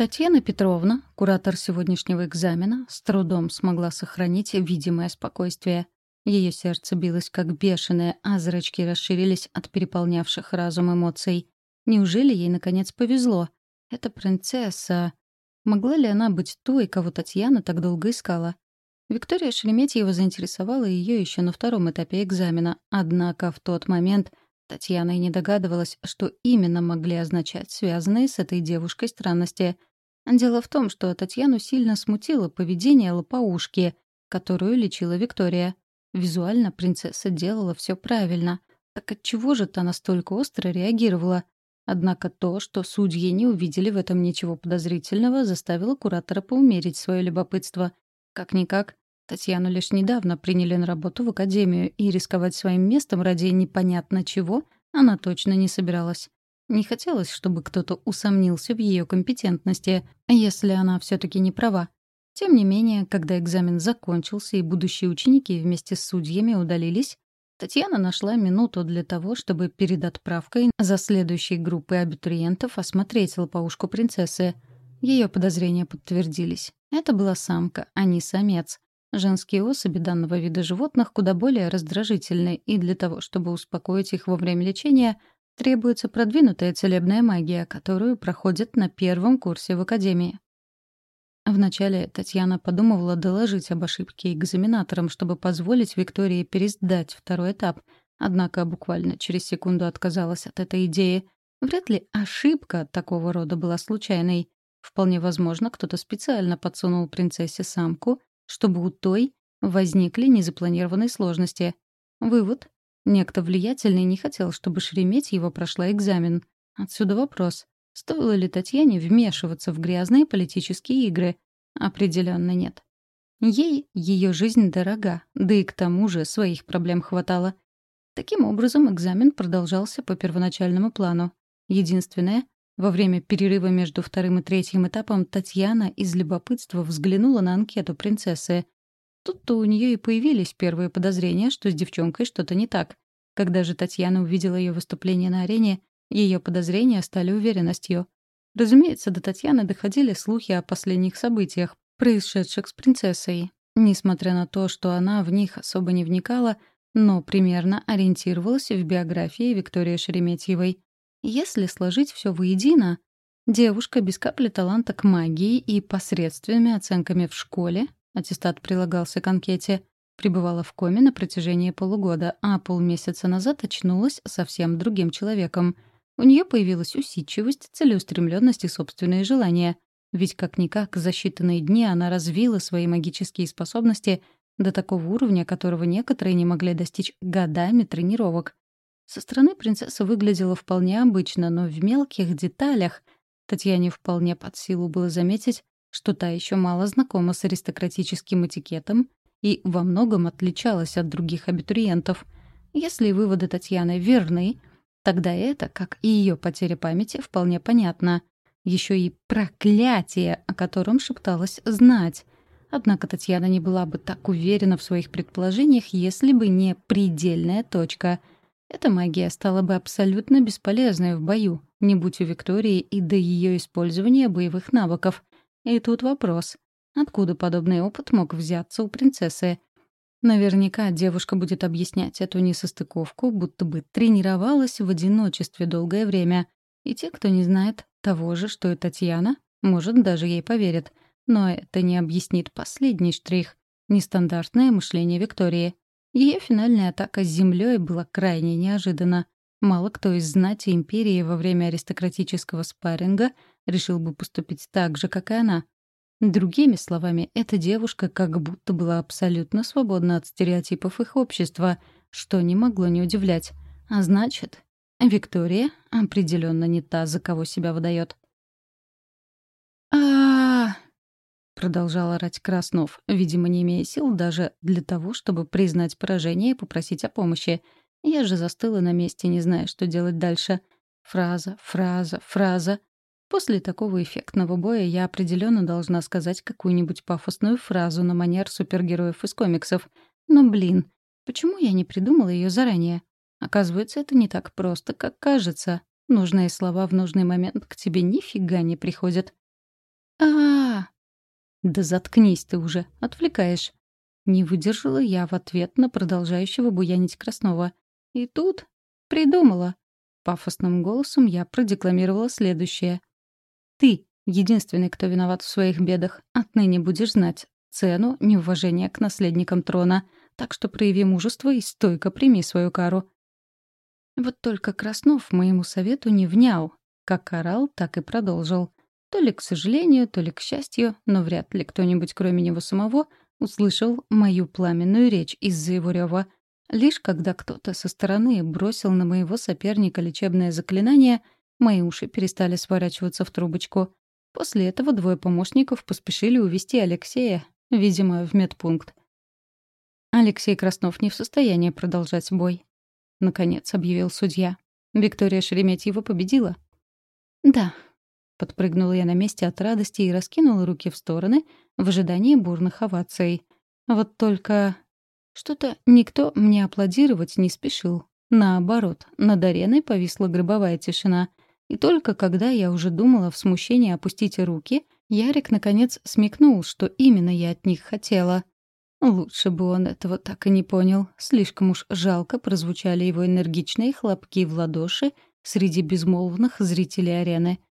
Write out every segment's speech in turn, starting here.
Татьяна Петровна, куратор сегодняшнего экзамена, с трудом смогла сохранить видимое спокойствие. Ее сердце билось как бешеное, а зрачки расширились от переполнявших разум эмоций. Неужели ей, наконец, повезло? Эта принцесса... Могла ли она быть той, кого Татьяна так долго искала? Виктория Шереметьева заинтересовала ее еще на втором этапе экзамена, однако в тот момент Татьяна и не догадывалась, что именно могли означать связанные с этой девушкой странности. Дело в том, что Татьяну сильно смутило поведение лопоушки, которую лечила Виктория. Визуально принцесса делала все правильно. Так отчего же та настолько остро реагировала? Однако то, что судьи не увидели в этом ничего подозрительного, заставило куратора поумерить свое любопытство. Как-никак, Татьяну лишь недавно приняли на работу в академию, и рисковать своим местом ради непонятно чего она точно не собиралась. Не хотелось, чтобы кто-то усомнился в ее компетентности, если она все таки не права. Тем не менее, когда экзамен закончился и будущие ученики вместе с судьями удалились, Татьяна нашла минуту для того, чтобы перед отправкой за следующей группой абитуриентов осмотреть лопоушку принцессы. Ее подозрения подтвердились. Это была самка, а не самец. Женские особи данного вида животных куда более раздражительны, и для того, чтобы успокоить их во время лечения, требуется продвинутая целебная магия, которую проходят на первом курсе в Академии. Вначале Татьяна подумывала доложить об ошибке экзаменаторам, чтобы позволить Виктории пересдать второй этап, однако буквально через секунду отказалась от этой идеи. Вряд ли ошибка такого рода была случайной. Вполне возможно, кто-то специально подсунул принцессе самку, чтобы у той возникли незапланированные сложности. Вывод. Некто влиятельный не хотел, чтобы Шереметьева прошла экзамен. Отсюда вопрос. Стоило ли Татьяне вмешиваться в грязные политические игры? Определенно нет. Ей ее жизнь дорога, да и к тому же своих проблем хватало. Таким образом, экзамен продолжался по первоначальному плану. Единственное, во время перерыва между вторым и третьим этапом Татьяна из любопытства взглянула на анкету принцессы. Тут-то у нее и появились первые подозрения, что с девчонкой что-то не так. Когда же Татьяна увидела ее выступление на арене, ее подозрения стали уверенностью. Разумеется, до Татьяны доходили слухи о последних событиях, происшедших с принцессой. Несмотря на то, что она в них особо не вникала, но примерно ориентировалась в биографии Виктории Шереметьевой. Если сложить все воедино, девушка без капли таланта к магии и посредственными оценками в школе, аттестат прилагался к анкете, пребывала в коме на протяжении полугода, а полмесяца назад очнулась совсем другим человеком — у нее появилась усидчивость, целеустремленность и собственные желания. Ведь как-никак за считанные дни она развила свои магические способности до такого уровня, которого некоторые не могли достичь годами тренировок. Со стороны принцесса выглядела вполне обычно, но в мелких деталях Татьяне вполне под силу было заметить, что та еще мало знакома с аристократическим этикетом и во многом отличалась от других абитуриентов. Если выводы Татьяны верны, Тогда это, как и ее потеря памяти, вполне понятно. Еще и проклятие, о котором шепталось знать. Однако Татьяна не была бы так уверена в своих предположениях, если бы не предельная точка. Эта магия стала бы абсолютно бесполезной в бою, не будь у Виктории и до ее использования боевых навыков. И тут вопрос. Откуда подобный опыт мог взяться у принцессы? Наверняка девушка будет объяснять эту несостыковку, будто бы тренировалась в одиночестве долгое время. И те, кто не знает того же, что и Татьяна, может, даже ей поверят. Но это не объяснит последний штрих — нестандартное мышление Виктории. Ее финальная атака с землей была крайне неожиданна. Мало кто из знати империи во время аристократического спарринга решил бы поступить так же, как и она. Другими словами, эта девушка как будто была абсолютно свободна от стереотипов их общества, что не могло не удивлять. А значит, Виктория определенно не та, за кого себя выдает. а продолжал орать Краснов, видимо, не имея сил даже для того, чтобы признать поражение и попросить о помощи. Я же застыла на месте, не зная, что делать дальше. Фраза, фраза, фраза. После такого эффектного боя я определенно должна сказать какую-нибудь пафосную фразу на манер супергероев из комиксов. Но, блин, почему я не придумала ее заранее? Оказывается, это не так просто, как кажется. Нужные слова в нужный момент к тебе нифига не приходят. а, «Да заткнись ты уже, отвлекаешь». Не выдержала я в ответ на продолжающего буянить Краснова. И тут придумала. Пафосным голосом я продекламировала следующее. «Ты, единственный, кто виноват в своих бедах, отныне будешь знать цену неуважения к наследникам трона, так что прояви мужество и стойко прими свою кару». Вот только Краснов моему совету не внял. Как орал, так и продолжил. То ли к сожалению, то ли к счастью, но вряд ли кто-нибудь, кроме него самого, услышал мою пламенную речь из-за его рёва. Лишь когда кто-то со стороны бросил на моего соперника лечебное заклинание, мои уши перестали сворачиваться в трубочку. После этого двое помощников поспешили увести Алексея, видимо, в медпункт. Алексей Краснов не в состоянии продолжать бой. Наконец объявил судья. Виктория Шереметьева победила. «Да, Подпрыгнула я на месте от радости и раскинула руки в стороны в ожидании бурных оваций. Вот только что-то никто мне аплодировать не спешил. Наоборот, над ареной повисла гробовая тишина. И только когда я уже думала в смущении опустить руки, Ярик наконец смекнул, что именно я от них хотела. Лучше бы он этого так и не понял. Слишком уж жалко прозвучали его энергичные хлопки в ладоши среди безмолвных зрителей арены —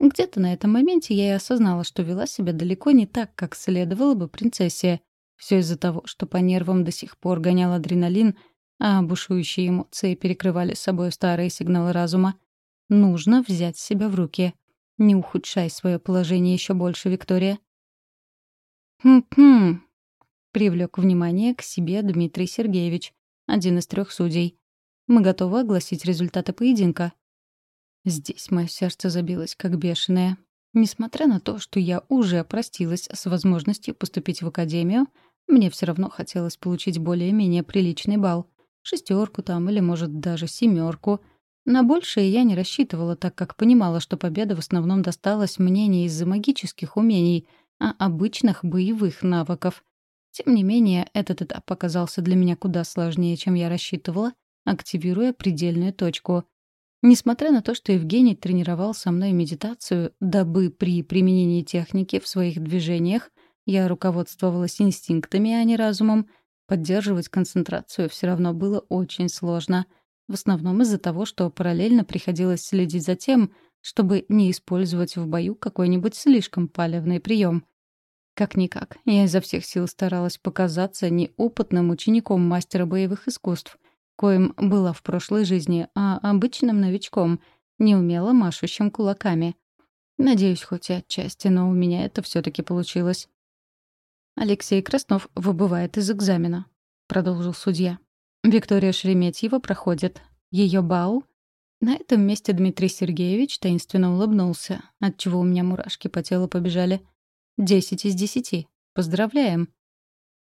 где-то на этом моменте я и осознала, что вела себя далеко не так, как следовало бы принцессе. Все из-за того, что по нервам до сих пор гонял адреналин, а бушующие эмоции перекрывали собой старые сигналы разума. Нужно взять себя в руки. Не ухудшай свое положение еще больше, Виктория. «Хм-хм», — привлек внимание к себе Дмитрий Сергеевич, один из трех судей. «Мы готовы огласить результаты поединка». Здесь мое сердце забилось как бешеное. Несмотря на то, что я уже простилась с возможностью поступить в академию, мне все равно хотелось получить более-менее приличный балл. Шестерку там или, может, даже семерку. На большее я не рассчитывала, так как понимала, что победа в основном досталась мне не из-за магических умений, а обычных боевых навыков. Тем не менее, этот этап оказался для меня куда сложнее, чем я рассчитывала, активируя предельную точку. Несмотря на то, что Евгений тренировал со мной медитацию, дабы при применении техники в своих движениях я руководствовалась инстинктами, а не разумом, поддерживать концентрацию все равно было очень сложно. В основном из-за того, что параллельно приходилось следить за тем, чтобы не использовать в бою какой-нибудь слишком палевный прием. Как-никак, я изо всех сил старалась показаться неопытным учеником мастера боевых искусств, коим была в прошлой жизни, а обычным новичком, неумело машущим кулаками. Надеюсь, хоть и отчасти, но у меня это все таки получилось. «Алексей Краснов выбывает из экзамена», — продолжил судья. «Виктория Шереметьева проходит. Ее бал...» На этом месте Дмитрий Сергеевич таинственно улыбнулся, отчего у меня мурашки по телу побежали. «Десять из десяти. Поздравляем».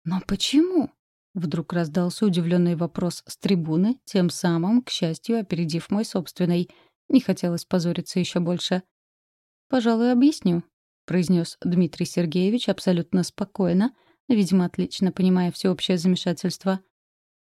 «Но почему?» Вдруг раздался удивленный вопрос с трибуны, тем самым, к счастью, опередив мой собственный. Не хотелось позориться еще больше. «Пожалуй, объясню», — произнес Дмитрий Сергеевич абсолютно спокойно, видимо, отлично понимая всеобщее замешательство.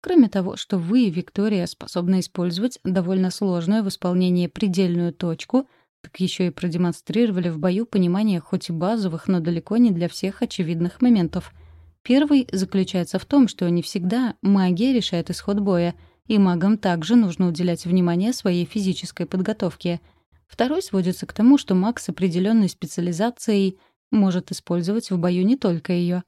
Кроме того, что вы, Виктория, способны использовать довольно сложную в исполнении предельную точку, так еще и продемонстрировали в бою понимание хоть и базовых, но далеко не для всех очевидных моментов — Первый заключается в том, что не всегда магия решает исход боя, и магам также нужно уделять внимание своей физической подготовке. Второй сводится к тому, что маг с определенной специализацией может использовать в бою не только ее.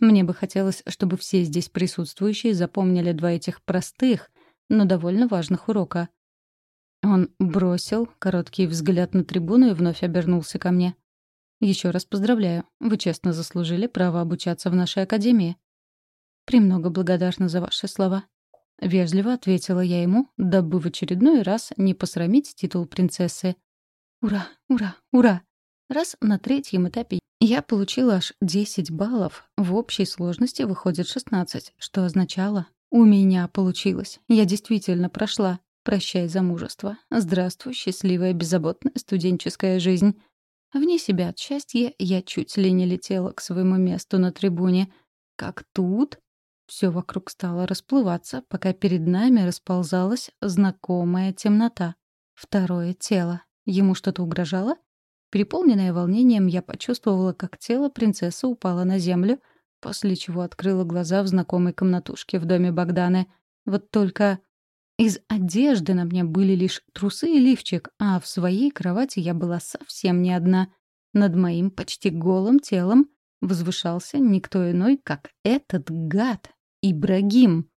Мне бы хотелось, чтобы все здесь присутствующие запомнили два этих простых, но довольно важных урока. Он бросил короткий взгляд на трибуну и вновь обернулся ко мне. Еще раз поздравляю. Вы честно заслужили право обучаться в нашей академии. Премного благодарна за ваши слова. Вежливо ответила я ему, дабы в очередной раз не посрамить титул принцессы. Ура, ура, ура! Раз на третьем этапе я получила аж 10 баллов, в общей сложности выходит 16, что означало «У меня получилось, я действительно прошла». Прощай замужество. Здравствуй, счастливая, беззаботная студенческая жизнь. Вне себя от счастья я чуть ли не летела к своему месту на трибуне. Как тут все вокруг стало расплываться, пока перед нами расползалась знакомая темнота. Второе тело. Ему что-то угрожало? Переполненная волнением, я почувствовала, как тело принцессы упало на землю, после чего открыла глаза в знакомой комнатушке в доме Богданы. Вот только из одежды на мне были лишь трусы и лифчик, а в своей кровати я была совсем не одна. Над моим почти голым телом возвышался никто иной, как этот гад, Ибрагим.